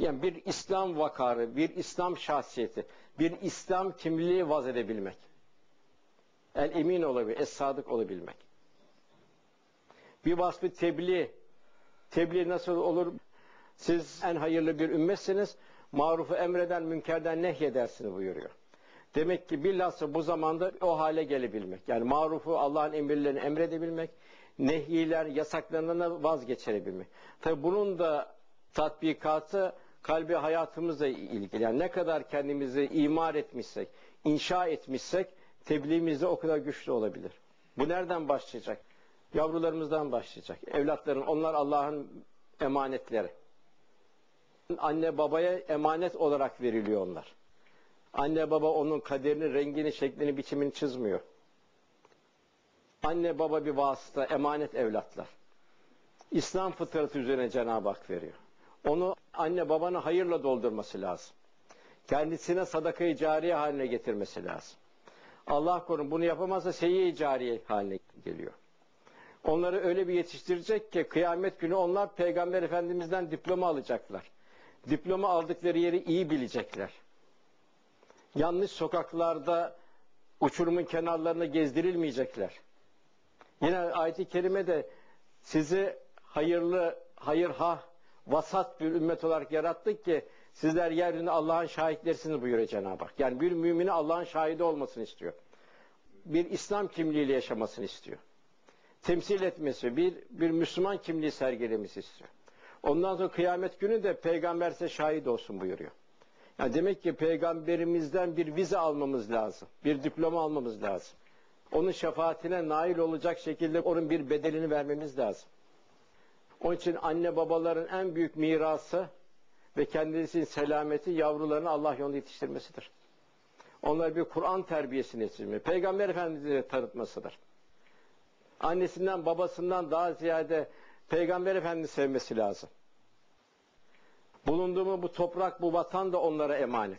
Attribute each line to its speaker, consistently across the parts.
Speaker 1: Yani bir İslam vakarı, bir İslam şahsiyeti, bir İslam kimliği vaz edebilmek. El emin olabilmek, es sadık olabilmek. Bir vasfı tebliğ. Tebliğ nasıl olur? Siz en hayırlı bir ümmetsiniz. Marufu emreden, münkerden nehyedersiniz buyuruyor. Demek ki bilhassa bu zamanda o hale gelebilmek. Yani marufu Allah'ın emirlerini emredebilmek, nehiler, yasaklarından vazgeçebilmek. Tabi bunun da tatbikatı kalbi hayatımızla ilgili. Yani ne kadar kendimizi imar etmişsek, inşa etmişsek tebliğimiz o kadar güçlü olabilir. Bu nereden başlayacak? Yavrularımızdan başlayacak. Evlatların, onlar Allah'ın emanetleri. Anne babaya emanet olarak veriliyor onlar. Anne baba onun kaderini, rengini, şeklini, biçimini çizmiyor. Anne baba bir vasıta, emanet evlatlar. İslam fıtratı üzerine Cenab-ı Hak veriyor. Onu anne babanın hayırla doldurması lazım. Kendisine sadakayı cariye haline getirmesi lazım. Allah korun bunu yapamazsa seyyi cariye haline geliyor. Onları öyle bir yetiştirecek ki kıyamet günü onlar Peygamber Efendimiz'den diploma alacaklar. Diploma aldıkları yeri iyi bilecekler. Yanlış sokaklarda uçurumun kenarlarına gezdirilmeyecekler. Yine ayet-i kerimede sizi hayırlı, hayırha, vasat bir ümmet olarak yarattık ki sizler yeryüzünde Allah'ın şahitlersiniz buyuruyor Cenab-ı Hak. Yani bir mümini Allah'ın şahidi olmasını istiyor. Bir İslam kimliğiyle yaşamasını istiyor. Temsil etmesi, bir, bir Müslüman kimliği sergilemesi istiyor. Ondan sonra kıyamet günü de peygamber size şahit olsun buyuruyor. Yani demek ki peygamberimizden bir vize almamız lazım. Bir diploma almamız lazım. Onun şefaatine nail olacak şekilde onun bir bedelini vermemiz lazım. Onun için anne babaların en büyük mirası ve kendisinin selameti yavrularını Allah yolunda yetiştirmesidir. Onlar bir Kur'an terbiyesini yetiştirmesi, Peygamber Efendimiz'i tanıtmasıdır. Annesinden babasından daha ziyade Peygamber Efendimiz'i sevmesi lazım. Bulunduğumuz bu toprak, bu vatan da onlara emanet.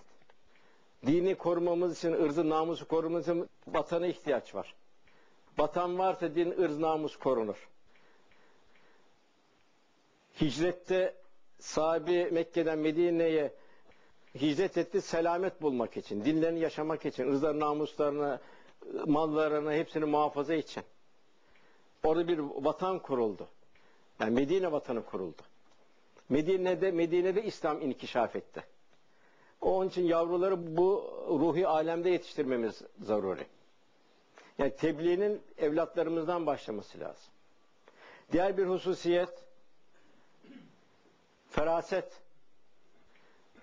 Speaker 1: Dini korumamız için, ırzı namusu korumamız için vatana ihtiyaç var. Vatan varsa din, ırz, namus korunur. Hicrette sahibi Mekke'den Medine'ye hicret etti selamet bulmak için, dinlerini yaşamak için, ırzlarını, namuslarını, mallarını hepsini muhafaza için. Orada bir vatan kuruldu. Yani Medine vatanı kuruldu. Medine'de Medine'de İslam inkişaf etti. Onun için yavruları bu ruhi alemde yetiştirmemiz zaruri. Yani tebliğinin evlatlarımızdan başlaması lazım. Diğer bir hususiyet feraset,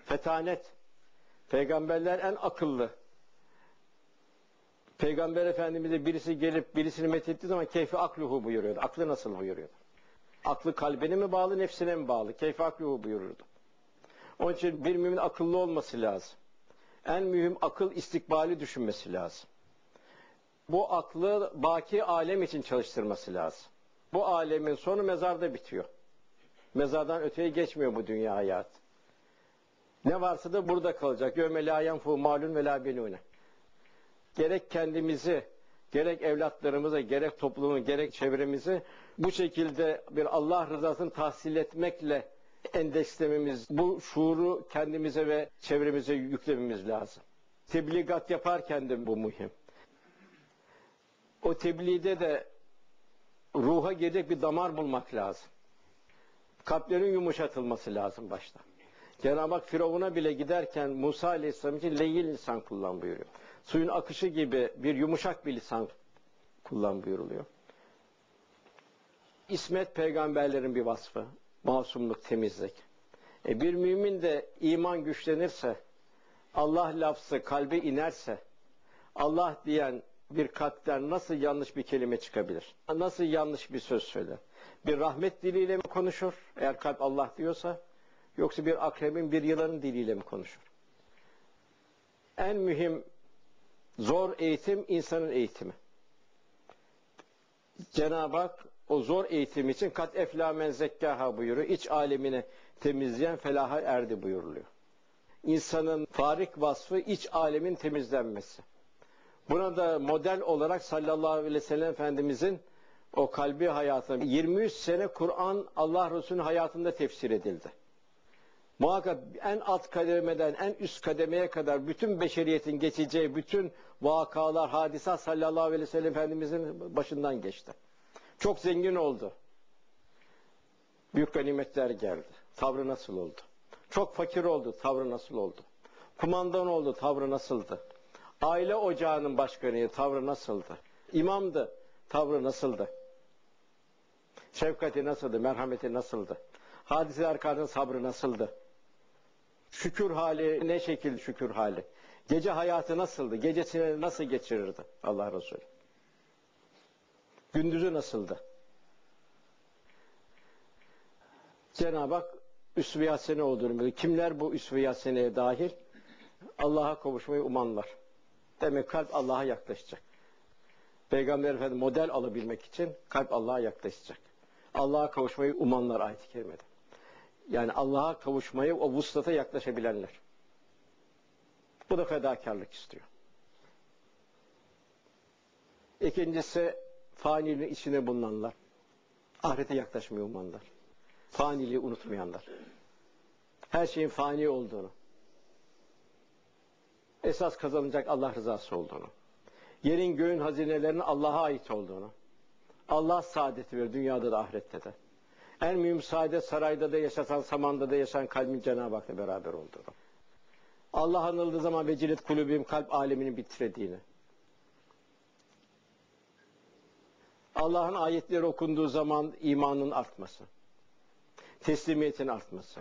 Speaker 1: fetanet. Peygamberler en akıllı. Peygamber Efendimiz'e birisi gelip birisini methettiği zaman keyfi akluhu buyuruyordu. Aklı nasıl buyuruyordu? Aklı kalbine mi bağlı, nefsine mi bağlı? Keyfi akluhu buyururdu. Onun için bir mümin akıllı olması lazım. En mühim akıl istikbali düşünmesi lazım. Bu aklı baki alem için çalıştırması lazım. Bu alemin sonu mezarda bitiyor. Mezardan öteye geçmiyor bu dünya hayat. Ne varsa da burada kalacak. Yöme la yenfu malun ve la benune. Gerek kendimizi, gerek evlatlarımıza, gerek toplumu, gerek çevremizi bu şekilde bir Allah rızasını tahsil etmekle endekslememiz, bu şuuru kendimize ve çevremize yüklememiz lazım. Tebligat yaparken de bu mühim. O tebliğde de ruha gelecek bir damar bulmak lazım. Kalplerin yumuşatılması lazım başta. Cenab-ı Hak Firavun'a bile giderken Musa Aleyhisselam için leyil lisan kullan buyuruyor. Suyun akışı gibi bir yumuşak bir lisan kullan buyuruluyor. İsmet peygamberlerin bir vasfı. Masumluk, temizlik. E bir mümin de iman güçlenirse, Allah lafzı kalbe inerse, Allah diyen bir kalpten nasıl yanlış bir kelime çıkabilir? Nasıl yanlış bir söz söyler? Bir rahmet diliyle mi konuşur? Eğer kalp Allah diyorsa, yoksa bir akrebin, bir yılanın diliyle mi konuşur? En mühim zor eğitim insanın eğitimi. Cenab-ı Hak o zor eğitim için kat efla men zekkaha buyuruyor. İç alemini temizleyen felaha erdi buyuruluyor. İnsanın farik vasfı iç alemin temizlenmesi. Buna da model olarak sallallahu aleyhi ve sellem Efendimizin o kalbi hayatı 23 sene Kur'an Allah Resulü'nün hayatında tefsir edildi. Muhakkak en alt kademeden en üst kademeye kadar bütün beşeriyetin geçeceği bütün vakalar, hadisat sallallahu aleyhi ve sellem Efendimizin başından geçti. Çok zengin oldu. Büyük ganimetler geldi. Tavrı nasıl oldu? Çok fakir oldu. Tavrı nasıl oldu? Kumandan oldu. Tavrı nasıldı? Aile ocağının başkanıydı. Tavrı nasıldı? İmamdı. Tavrı nasıldı? Şefkati nasıldı? Merhameti nasıldı? Hadiseler karşısında sabrı nasıldı? Şükür hali ne şekilde şükür hali? Gece hayatı nasıldı? Gecesini nasıl geçirirdi Allah Resulü? Gündüzü nasıldı? Cenab-ı Hak olduğunu biliyor. Kimler bu haseneye dahil? Allah'a kavuşmayı umanlar. Demek kalp Allah'a yaklaşacak. Peygamber Efendimiz model alabilmek için kalp Allah'a yaklaşacak. Allah'a kavuşmayı umanlar ayet-i kerimede. Yani Allah'a kavuşmayı o vuslata yaklaşabilenler. Bu da fedakarlık istiyor. İkincisi faniliğin içine bulunanlar. Ahirete yaklaşmayı umanlar. Faniliği unutmayanlar. Her şeyin fani olduğunu. Esas kazanacak Allah rızası olduğunu. Yerin göğün hazinelerinin Allah'a ait olduğunu. Allah saadeti verir dünyada da ahirette de. En mühim saadet sarayda da yaşatan, samanda da yaşayan kalbin Cenab-ı Hak'la beraber olduğunu. Allah anıldığı zaman vecilet kulübüm kalp alemini bitirediğini. Allah'ın ayetleri okunduğu zaman imanın artması. Teslimiyetin artması.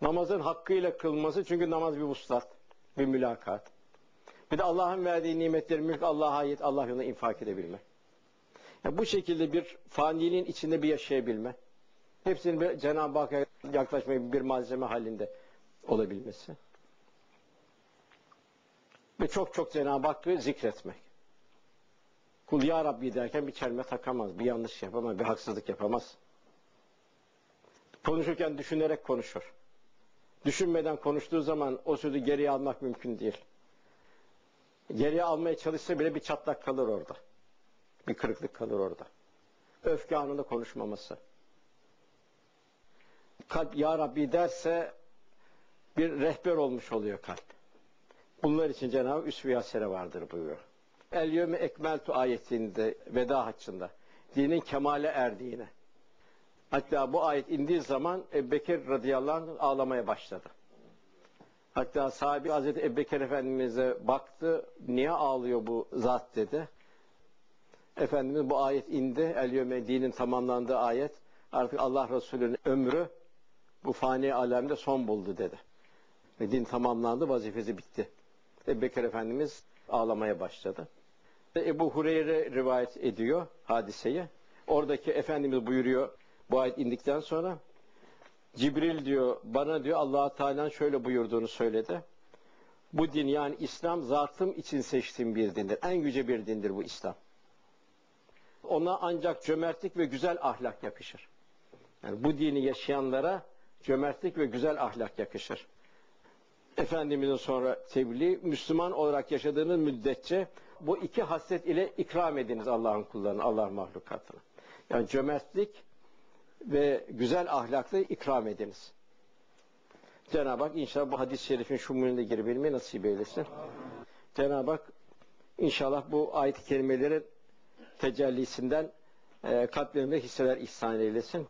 Speaker 1: Namazın hakkıyla kılması çünkü namaz bir vuslat, bir mülakat. Bir de Allah'ın verdiği nimetleri mülk Allah'a ait Allah yolunda infak edebilme. Bu şekilde bir faniliğin içinde bir yaşayabilme. Hepsinin Cenab-ı Hakk'a yaklaşmayı bir malzeme halinde olabilmesi. Ve çok çok Cenab-ı Hakk'ı zikretmek. Kul ya Rabbi derken bir kelime takamaz, bir yanlış yapamaz, bir haksızlık yapamaz. Konuşurken düşünerek konuşur. Düşünmeden konuştuğu zaman o sözü geriye almak mümkün değil. Geriye almaya çalışsa bile bir çatlak kalır orada. Bir kırıklık kalır orada. Öfke anında konuşmaması. Kalp Ya Rabbi derse bir rehber olmuş oluyor kalp. Bunlar için Cenab-ı Üsve-i Hasene vardır buyuruyor. El yevme ekmeltu ayetinde veda haccında dinin kemale erdiğine. Hatta bu ayet indiği zaman Ebu Bekir radıyallahu anh ağlamaya başladı. Hatta sahibi Hazreti Ebu Efendimiz'e baktı. Niye ağlıyor bu zat dedi. Efendimiz bu ayet indi. El yevme dinin tamamlandığı ayet. Artık Allah Resulü'nün ömrü bu fani alemde son buldu dedi. Ve din tamamlandı, vazifesi bitti. Ebu Bekir Efendimiz ağlamaya başladı. Ebu Hureyre rivayet ediyor hadiseyi. Oradaki Efendimiz buyuruyor bu ayet indikten sonra Cibril diyor bana diyor allah Teala'nın şöyle buyurduğunu söyledi. Bu din yani İslam zatım için seçtiğim bir dindir. En yüce bir dindir bu İslam. Ona ancak cömertlik ve güzel ahlak yakışır. Yani bu dini yaşayanlara cömertlik ve güzel ahlak yakışır. Efendimizin sonra tebliğ, Müslüman olarak yaşadığınız müddetçe bu iki haslet ile ikram ediniz Allah'ın kullarını, Allah mahlukatını. Yani cömertlik ve güzel ahlakla ikram ediniz. Cenab-ı Hak inşallah bu hadis-i şerifin şumulüne girebilmeyi nasip eylesin. Cenab-ı Hak inşallah bu ayet-i kerimelerin tecellisinden e, kalplerinde hisseler ihsan eylesin.